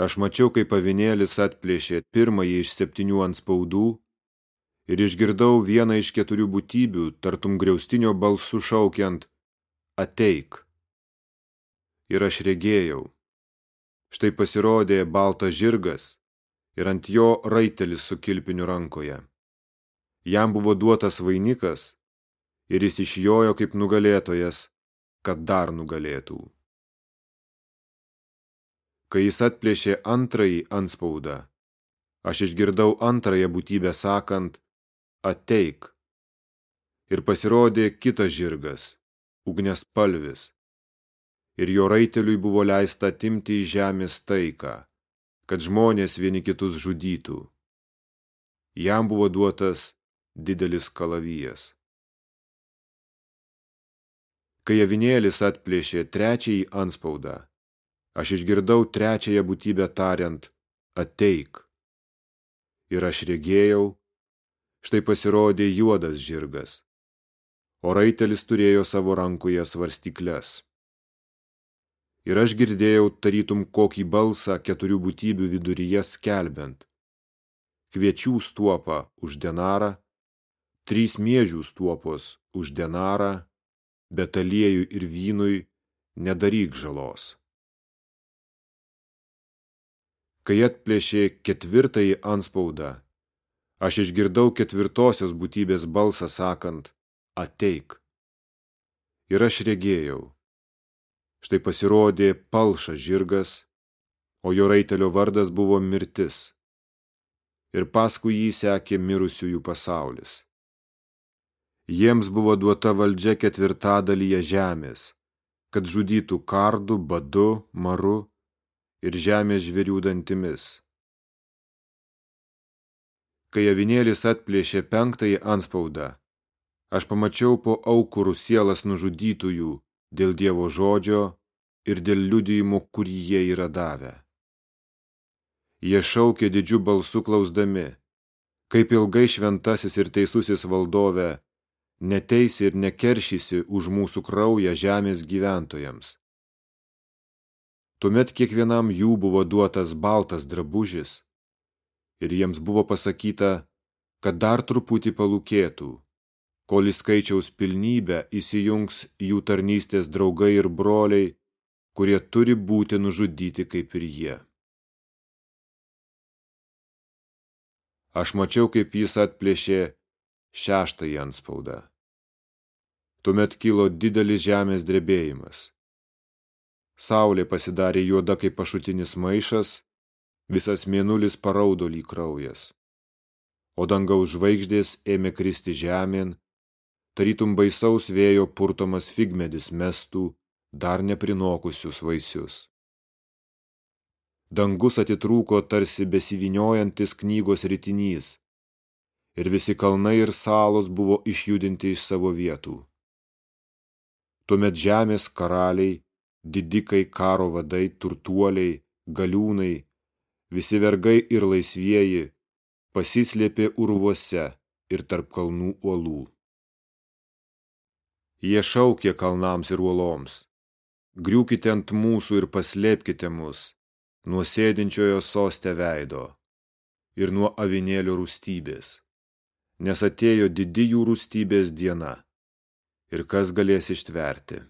Aš mačiau, kaip avinėlis atplėšė pirmąjį iš septynių ant spaudų ir išgirdau vieną iš keturių būtybių, tartum griaustinio balsu šaukiant Ateik. Ir aš regėjau. Štai pasirodė baltas žirgas ir ant jo raitelis su kilpiniu rankoje. Jam buvo duotas vainikas ir jis išjojo kaip nugalėtojas, kad dar nugalėtų. Kai jis atplėšė antrąjį anspaudą, aš išgirdau antrąją būtybę sakant, ateik. Ir pasirodė kitas žirgas, ugnes palvis, ir jo raiteliui buvo leista atimti į žemės taiką, kad žmonės vieni kitus žudytų. Jam buvo duotas didelis kalavijas. Kai avinėlis atplėšė trečiąjį anspaudą, Aš išgirdau trečiąją būtybę tariant, ateik. Ir aš regėjau, štai pasirodė juodas žirgas, o raitelis turėjo savo rankoje svarstykles. Ir aš girdėjau tarytum kokį balsą keturių būtybių viduryje skelbiant. Kviečių stuopą už denarą, trys miežių stuopos už denarą, bet aliejų ir vynui nedaryk žalos. Kai atplėšė ketvirtąjį anspaudą, aš išgirdau ketvirtosios būtybės balsą sakant, ateik. Ir aš regėjau. Štai pasirodė palšas žirgas, o jo raitelio vardas buvo mirtis. Ir paskui jį sekė mirusiųjų pasaulis. Jiems buvo duota valdžia ketvirtadalyje žemės, kad žudytų kardų, badu, maru ir žemės žvėrių dantimis. Kai avinėlis atplėšė penktąjį anspaudą, aš pamačiau po aukurų sielas nužudytųjų dėl Dievo žodžio ir dėl liudijimų, kurį jie yra davę. Jie šaukė didžiu balsu klausdami, kaip ilgai šventasis ir teisusis valdove neteisi ir nekeršysi už mūsų kraują žemės gyventojams. Tuomet kiekvienam jų buvo duotas baltas drabužis ir jiems buvo pasakyta, kad dar truputį palūkėtų, kol į skaičiaus pilnybę įsijungs jų tarnystės draugai ir broliai, kurie turi būti nužudyti kaip ir jie. Aš mačiau, kaip jis atplėšė šeštąjį anspaudą. Tuomet kilo didelis žemės drebėjimas. Saulė pasidarė juoda kaip pašutinis maišas, visas mėnulis paraudo lyg kraujas. O dangaus žvaigždės ėmė kristi žemėn, tarytum baisaus vėjo purtomas figmedis mestų dar neprinokusius vaisius. Dangus atitrūko tarsi besiviniojantis knygos ritinys, ir visi kalnai ir salos buvo išjudinti iš savo vietų. Tuomet žemės karaliai didikai karo vadai, turtuoliai, galiūnai, visi vergai ir laisvieji pasislėpė urvuose ir tarp kalnų uolų. Jie šaukė kalnams ir uoloms, griūkite ant mūsų ir paslėpkite mus nuo sėdinčiojo soste veido ir nuo avinėlio rūstybės, nes atėjo didi jų rūstybės diena ir kas galės ištverti.